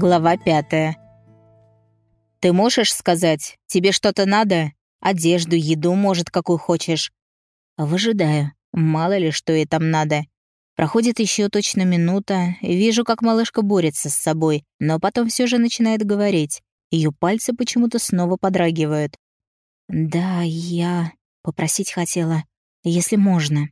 Глава пятая. «Ты можешь сказать, тебе что-то надо? Одежду, еду, может, какую хочешь?» Выжидаю. Мало ли, что ей там надо. Проходит еще точно минута, вижу, как малышка борется с собой, но потом все же начинает говорить. Ее пальцы почему-то снова подрагивают. «Да, я попросить хотела, если можно».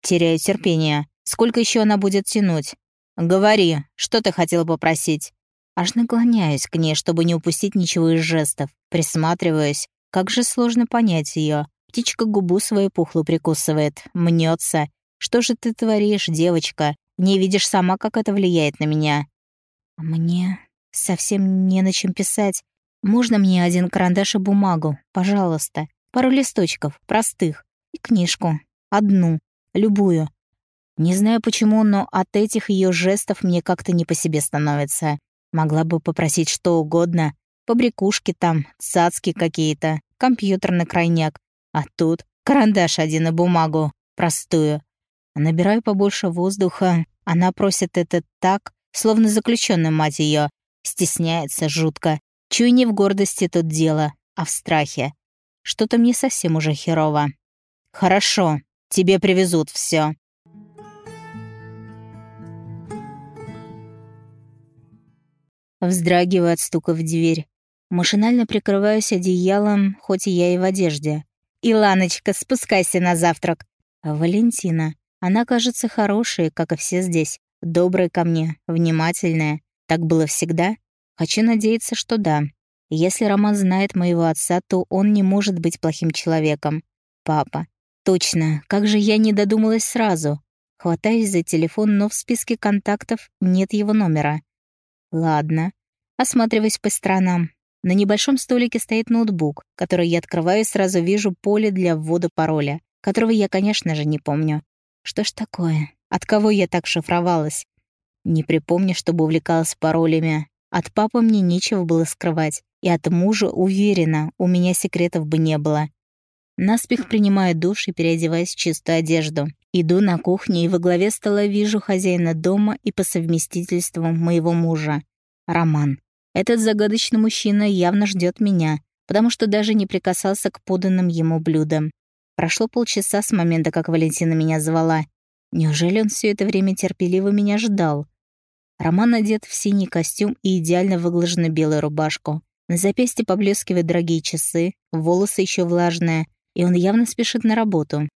Теряю терпение. Сколько еще она будет тянуть? «Говори, что ты хотела попросить?» Аж наклоняюсь к ней, чтобы не упустить ничего из жестов. Присматриваюсь. Как же сложно понять ее. Птичка губу свою пухлую прикусывает, мнется. «Что же ты творишь, девочка? Не видишь сама, как это влияет на меня?» «Мне совсем не на чем писать. Можно мне один карандаш и бумагу, пожалуйста? Пару листочков, простых. И книжку. Одну. Любую. Не знаю почему, но от этих ее жестов мне как-то не по себе становится. Могла бы попросить что угодно. Побрякушки там, цацки какие-то, компьютерный крайняк. А тут карандаш один и бумагу. Простую. Набираю побольше воздуха. Она просит это так, словно заключенная мать ее. Стесняется жутко. Чую не в гордости тут дело, а в страхе. Что-то мне совсем уже херово. «Хорошо, тебе привезут все. Вздрагиваю от стука в дверь. Машинально прикрываюсь одеялом, хоть я и в одежде. «Иланочка, спускайся на завтрак!» Валентина. Она кажется хорошей, как и все здесь. Добрая ко мне, внимательная. Так было всегда? Хочу надеяться, что да. Если Роман знает моего отца, то он не может быть плохим человеком. Папа. Точно, как же я не додумалась сразу. Хватаюсь за телефон, но в списке контактов нет его номера. Ладно. Осматриваюсь по сторонам. На небольшом столике стоит ноутбук, который я открываю и сразу вижу поле для ввода пароля, которого я, конечно же, не помню. Что ж такое? От кого я так шифровалась? Не припомню, чтобы увлекалась паролями. От папы мне нечего было скрывать. И от мужа, уверена, у меня секретов бы не было. Наспех принимаю душ и переодеваюсь в чистую одежду. Иду на кухню и во главе стола вижу хозяина дома и по совместительству моего мужа. Роман. Этот загадочный мужчина явно ждет меня, потому что даже не прикасался к поданным ему блюдам. Прошло полчаса с момента, как Валентина меня звала. Неужели он все это время терпеливо меня ждал? Роман одет в синий костюм и идеально выглаженную белую рубашку. На запястье поблескивают дорогие часы, волосы еще влажные, и он явно спешит на работу.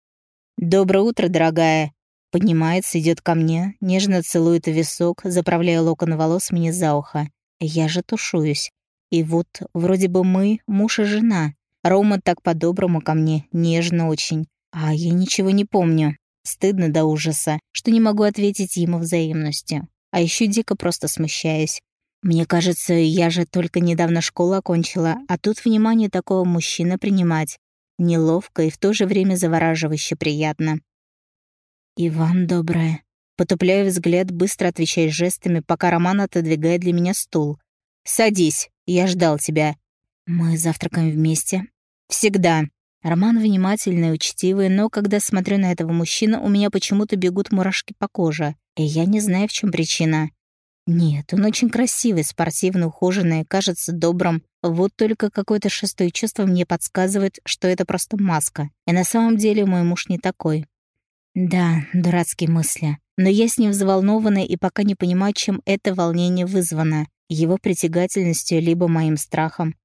«Доброе утро, дорогая!» Поднимается, идет ко мне, нежно целует висок, заправляя локон волос мне за ухо. Я же тушуюсь. И вот вроде бы мы муж и жена. Рома так по-доброму ко мне, нежно очень. А я ничего не помню. Стыдно до ужаса, что не могу ответить ему взаимностью. А еще дико просто смущаюсь. Мне кажется, я же только недавно школу окончила, а тут внимание такого мужчины принимать. Неловко и в то же время завораживающе приятно. «И вам доброе». Потупляю взгляд, быстро отвечая жестами, пока Роман отодвигает для меня стул. «Садись, я ждал тебя». «Мы завтракаем вместе?» «Всегда». Роман внимательный и учтивый, но когда смотрю на этого мужчину, у меня почему-то бегут мурашки по коже, и я не знаю, в чем причина. Нет, он очень красивый, спортивный, ухоженный, кажется добрым. Вот только какое-то шестое чувство мне подсказывает, что это просто маска. И на самом деле мой муж не такой. Да, дурацкие мысли. Но я с ним взволнована и пока не понимаю, чем это волнение вызвано. Его притягательностью, либо моим страхом.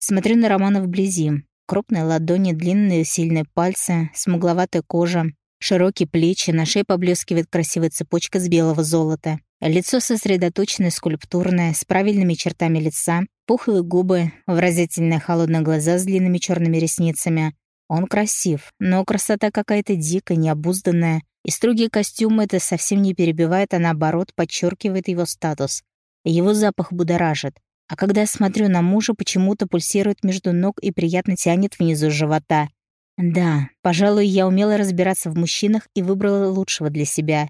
Смотрю на Романа вблизи. Крупные ладони, длинные сильные пальцы, смугловатая кожа, широкие плечи, на шее поблескивает красивая цепочка с белого золота. Лицо сосредоточенное, скульптурное, с правильными чертами лица, пухлые губы, выразительные холодные глаза с длинными черными ресницами. Он красив, но красота какая-то дикая, необузданная, и строгие костюмы это совсем не перебивает, а наоборот подчеркивает его статус. Его запах будоражит. А когда я смотрю на мужа, почему-то пульсирует между ног и приятно тянет внизу живота. Да, пожалуй, я умела разбираться в мужчинах и выбрала лучшего для себя.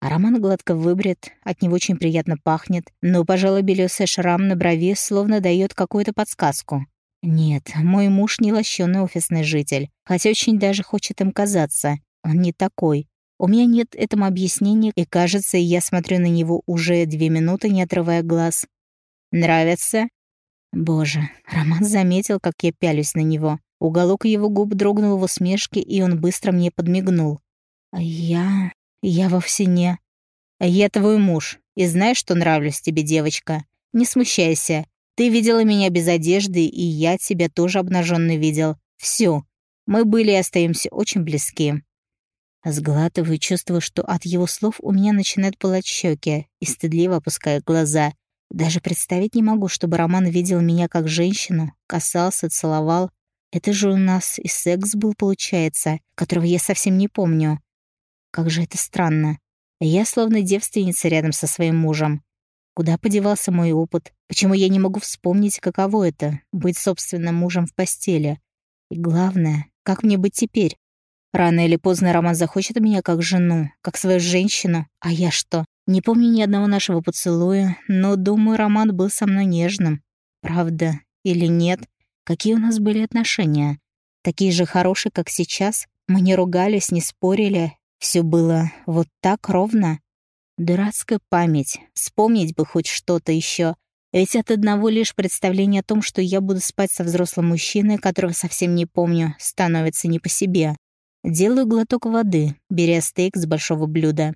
А Роман гладко выбрит, от него очень приятно пахнет, но, пожалуй, белёсый шрам на брови словно дает какую-то подсказку. Нет, мой муж не лощеный офисный житель, хотя очень даже хочет им казаться. Он не такой. У меня нет этому объяснения, и кажется, я смотрю на него уже две минуты, не отрывая глаз. «Нравится?» Боже, Роман заметил, как я пялюсь на него. Уголок его губ дрогнул в усмешке, и он быстро мне подмигнул. А я... я вовсе не... Я твой муж, и знаешь, что нравлюсь тебе, девочка. Не смущайся. Ты видела меня без одежды, и я тебя тоже обнажённой видел. Всё. Мы были и остаемся очень близки. Сглатываю, чувствую, что от его слов у меня начинают пылать щеки, и стыдливо опускаю глаза. Даже представить не могу, чтобы Роман видел меня как женщину, касался, целовал. Это же у нас и секс был, получается, которого я совсем не помню. Как же это странно. Я словно девственница рядом со своим мужем. Куда подевался мой опыт? Почему я не могу вспомнить, каково это — быть собственным мужем в постели? И главное, как мне быть теперь? Рано или поздно Роман захочет меня как жену, как свою женщину. А я что? Не помню ни одного нашего поцелуя, но, думаю, Роман был со мной нежным. Правда или нет? Какие у нас были отношения? Такие же хорошие, как сейчас? Мы не ругались, не спорили. Все было вот так ровно. Дурацкая память. Вспомнить бы хоть что-то еще. Ведь от одного лишь представления о том, что я буду спать со взрослым мужчиной, которого совсем не помню, становится не по себе. Делаю глоток воды, беря стейк с большого блюда.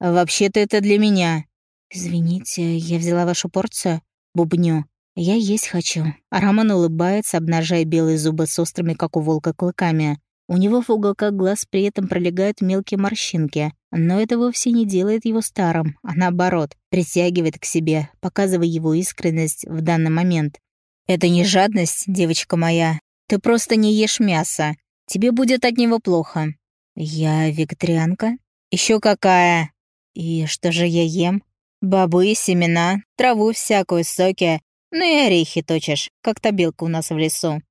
«Вообще-то это для меня». «Извините, я взяла вашу порцию?» Бубню. «Я есть хочу». А Роман улыбается, обнажая белые зубы с острыми, как у волка, клыками. У него в уголках глаз при этом пролегают мелкие морщинки. Но это вовсе не делает его старым, а наоборот, притягивает к себе, показывая его искренность в данный момент. «Это не жадность, девочка моя. Ты просто не ешь мясо. Тебе будет от него плохо». «Я вегетарианка?» Еще какая!» «И что же я ем?» «Бобы, семена, траву всякую, соки. Ну и орехи точишь, как та белка у нас в лесу».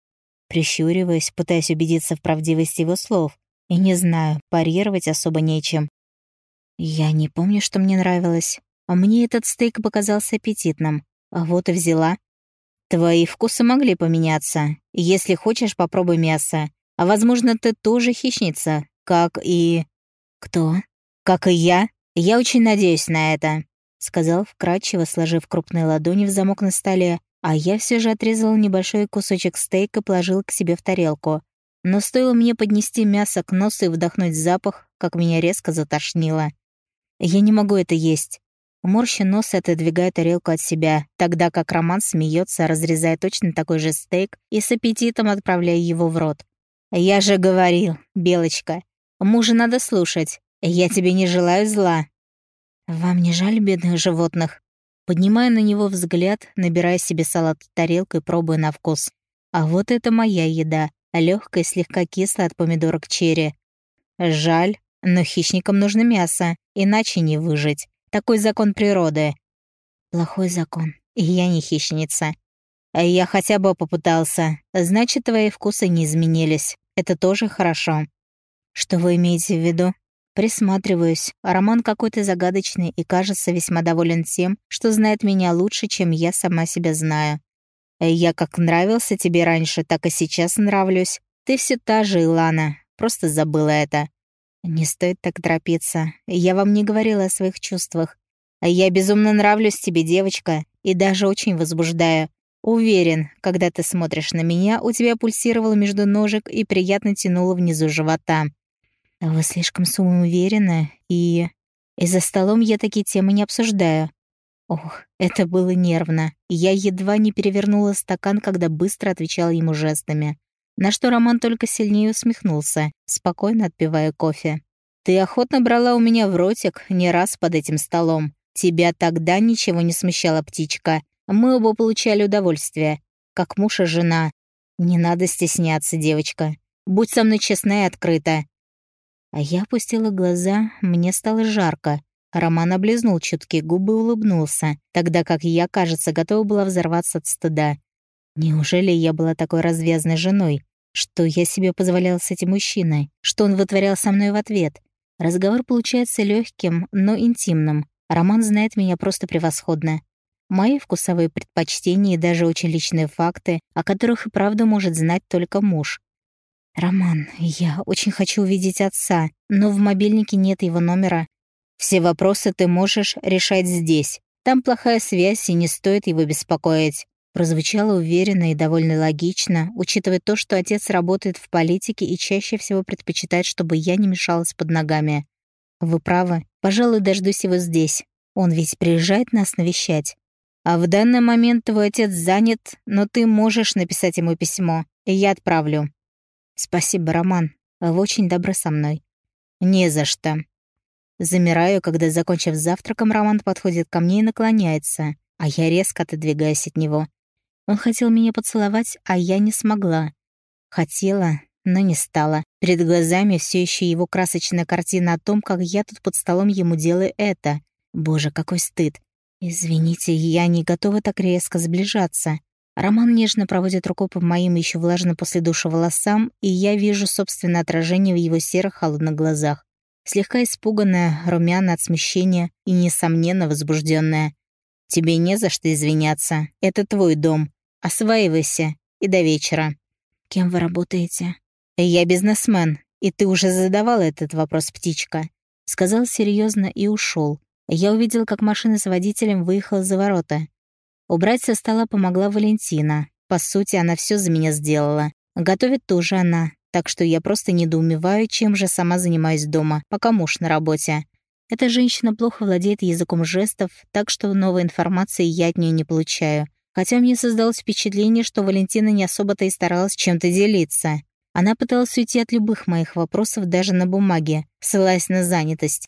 Прищуриваясь, пытаясь убедиться в правдивости его слов. И не знаю, парировать особо нечем. Я не помню, что мне нравилось. А мне этот стейк показался аппетитным. А вот и взяла. Твои вкусы могли поменяться. Если хочешь, попробуй мясо. А возможно, ты тоже хищница, как и... Кто? Как и я? Я очень надеюсь на это, сказал вкрадчиво, сложив крупные ладони в замок на столе, а я все же отрезал небольшой кусочек стейка положил к себе в тарелку. Но стоило мне поднести мясо к носу и вдохнуть запах, как меня резко затошнило. Я не могу это есть. Морща нос и отодвигая тарелку от себя, тогда как Роман смеется, разрезая точно такой же стейк и с аппетитом отправляя его в рот. «Я же говорил, Белочка, мужа надо слушать. Я тебе не желаю зла». «Вам не жаль бедных животных?» Поднимая на него взгляд, набирая себе салат и пробуя на вкус. А вот это моя еда, легкая, слегка кислая от помидорок черри. Жаль, но хищникам нужно мясо, иначе не выжить. Такой закон природы. Плохой закон, я не хищница. Я хотя бы попытался. Значит, твои вкусы не изменились. Это тоже хорошо. Что вы имеете в виду? Присматриваюсь. Роман какой-то загадочный и кажется весьма доволен тем, что знает меня лучше, чем я сама себя знаю. Я как нравился тебе раньше, так и сейчас нравлюсь. Ты все та же, Илана. Просто забыла это. Не стоит так торопиться. Я вам не говорила о своих чувствах. Я безумно нравлюсь тебе, девочка, и даже очень возбуждаю. Уверен, когда ты смотришь на меня, у тебя пульсировало между ножек и приятно тянуло внизу живота. Вы слишком самоуверены, и... И за столом я такие темы не обсуждаю. Ох, это было нервно. Я едва не перевернула стакан, когда быстро отвечала ему жестами. На что Роман только сильнее усмехнулся, спокойно отпивая кофе. «Ты охотно брала у меня в ротик не раз под этим столом. Тебя тогда ничего не смущала, птичка. Мы оба получали удовольствие, как муж и жена. Не надо стесняться, девочка. Будь со мной честна и открыта». А я опустила глаза, мне стало жарко. Роман облизнул чуткие губы и улыбнулся, тогда как я, кажется, готова была взорваться от стыда. Неужели я была такой развязной женой? Что я себе позволяла с этим мужчиной? Что он вытворял со мной в ответ? Разговор получается легким, но интимным. Роман знает меня просто превосходно. Мои вкусовые предпочтения и даже очень личные факты, о которых и правда может знать только муж. «Роман, я очень хочу увидеть отца, но в мобильнике нет его номера. Все вопросы ты можешь решать здесь. Там плохая связь, и не стоит его беспокоить». Прозвучало уверенно и довольно логично, учитывая то, что отец работает в политике и чаще всего предпочитает, чтобы я не мешалась под ногами. «Вы правы. Пожалуй, дождусь его здесь. Он ведь приезжает нас навещать. А в данный момент твой отец занят, но ты можешь написать ему письмо, и я отправлю». «Спасибо, Роман. Вы очень добры со мной». «Не за что». Замираю, когда, закончив завтраком, Роман подходит ко мне и наклоняется, а я резко отодвигаюсь от него. Он хотел меня поцеловать, а я не смогла. Хотела, но не стала. Перед глазами все еще его красочная картина о том, как я тут под столом ему делаю это. Боже, какой стыд. Извините, я не готова так резко сближаться. Роман нежно проводит руку по моим еще влажно после душа волосам, и я вижу собственное отражение в его серых холодных глазах. Слегка испуганная, румяна от смущения и, несомненно, возбужденная. «Тебе не за что извиняться. Это твой дом. Осваивайся. И до вечера». «Кем вы работаете?» «Я бизнесмен, и ты уже задавала этот вопрос, птичка», — сказал серьезно и ушел. Я увидел, как машина с водителем выехала за ворота. Убрать со стола помогла Валентина. По сути, она все за меня сделала. Готовит тоже она, так что я просто недоумеваю, чем же сама занимаюсь дома, пока муж на работе. Эта женщина плохо владеет языком жестов, так что новой информации я от нее не получаю. Хотя мне создалось впечатление, что Валентина не особо-то и старалась чем-то делиться. Она пыталась уйти от любых моих вопросов даже на бумаге, ссылаясь на занятость.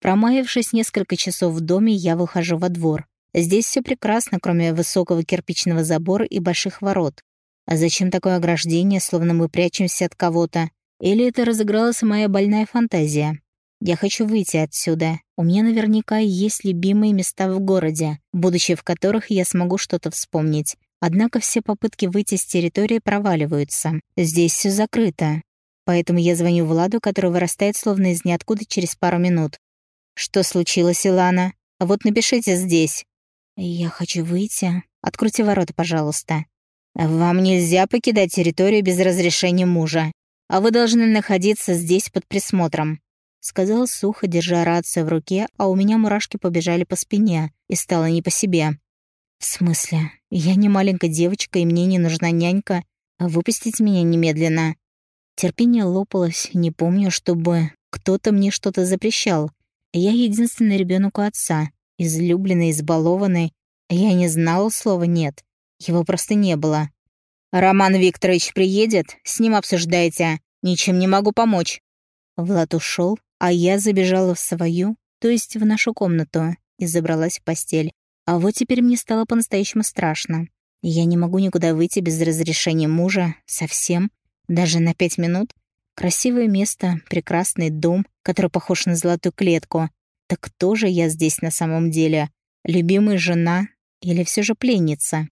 Промаявшись несколько часов в доме, я выхожу во двор. Здесь все прекрасно, кроме высокого кирпичного забора и больших ворот. А зачем такое ограждение, словно мы прячемся от кого-то? Или это разыгралась моя больная фантазия? Я хочу выйти отсюда. У меня наверняка есть любимые места в городе, будучи в которых я смогу что-то вспомнить. Однако все попытки выйти с территории проваливаются. Здесь все закрыто. Поэтому я звоню Владу, который вырастает словно из ниоткуда через пару минут. «Что случилось, Илана? Вот напишите здесь». «Я хочу выйти. Откройте ворота, пожалуйста». «Вам нельзя покидать территорию без разрешения мужа, а вы должны находиться здесь под присмотром», — сказал сухо, держа рацию в руке, а у меня мурашки побежали по спине, и стало не по себе. «В смысле? Я не маленькая девочка, и мне не нужна нянька. Выпустите меня немедленно». Терпение лопалось, не помню, чтобы кто-то мне что-то запрещал. Я единственный ребенок у отца, излюбленный, избалованный. Я не знала слова «нет». Его просто не было. «Роман Викторович приедет, с ним обсуждайте. Ничем не могу помочь». Влад ушел, а я забежала в свою, то есть в нашу комнату, и забралась в постель. А вот теперь мне стало по-настоящему страшно. Я не могу никуда выйти без разрешения мужа, совсем, даже на пять минут. Красивое место, прекрасный дом, который похож на золотую клетку. Так кто же я здесь на самом деле? Любимая жена или все же пленница?